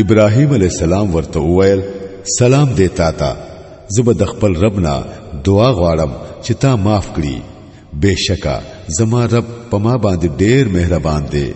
ابراهيم عليه السلام ورته وویل سلام دې تا ته زب د خپل ربنا دعا غواړم چې تا معاف کړي بهشکه زما رب پما باندې ډېر مهربان دی